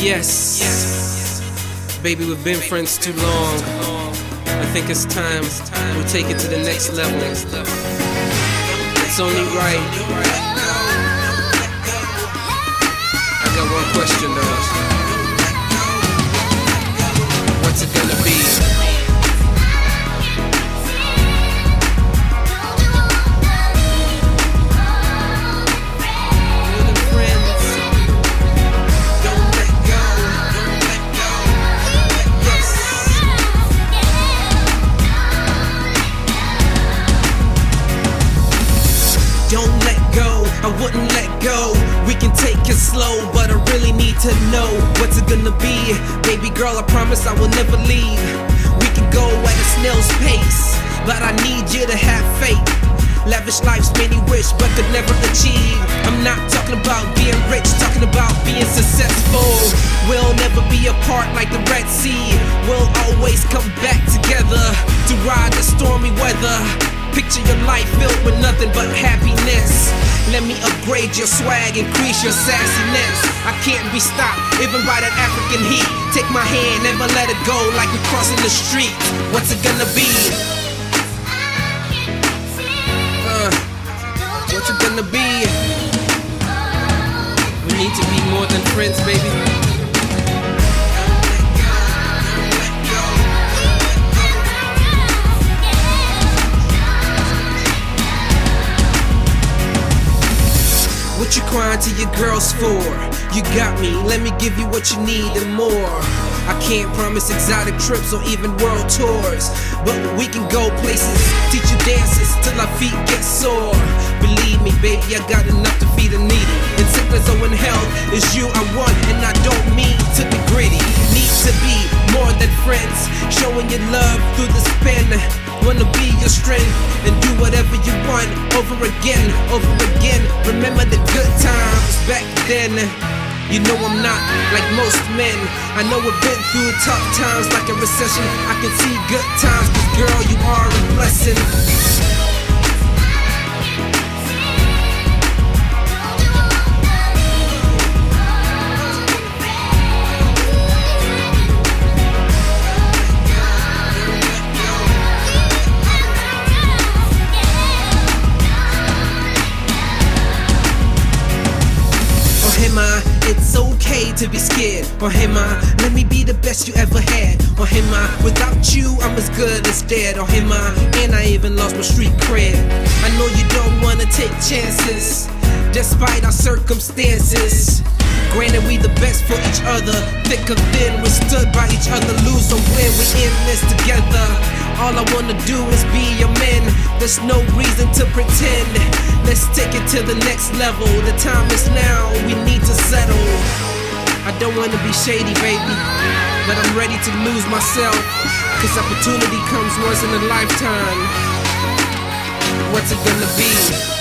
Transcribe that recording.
Yes. yes. Baby, we've been friends too long. I think it's time we take it to the next level. It's only right. Go. We can take it slow, but I really need to know what's it gonna be. Baby girl, I promise I will never leave. We can go at a snail's pace, but I need you to have faith. Lavish life's many wish, but could never achieve. I'm not talking about being rich, talking about being successful. We'll never be apart like the Red Sea. We'll always come back together to ride the stormy weather. Picture your life filled with nothing but happiness. Let me upgrade your swag, increase your sassiness. I can't be stopped, even by that African heat. Take my hand, never let it go, like we're crossing the street. What's it gonna be? Uh, what's it gonna be? We need to be more than friends, baby. What you crying to your girls for? You got me, let me give you what you need and more. I can't promise exotic trips or even world tours, but we can go places, teach you dances till our feet get sore. Believe me, baby, I got enough to feed the needy. And sickness or in health, is you I want, and I don't mean to be gritty. Need to be more than friends, showing your love through the spin. Wanna be your strength and do whatever you want over again, over again. Remember the good times back then. You know I'm not like most men. I know we've been through tough times like a recession. I can see good times, cause girl, you are a blessing. To be scared. Oh, I let me be the best you ever had. Oh, I without you, I'm as good as dead. Oh, I and I even lost my street cred. I know you don't wanna take chances, despite our circumstances. Granted, we the best for each other. Thick or thin, we stood by each other. Lose or win, we in this together. All I wanna do is be your man. There's no reason to pretend. Let's take it to the next level. The time is now, we need to settle. Don't wanna be shady, baby, but I'm ready to lose myself. Cause opportunity comes once in a lifetime. What's it gonna be?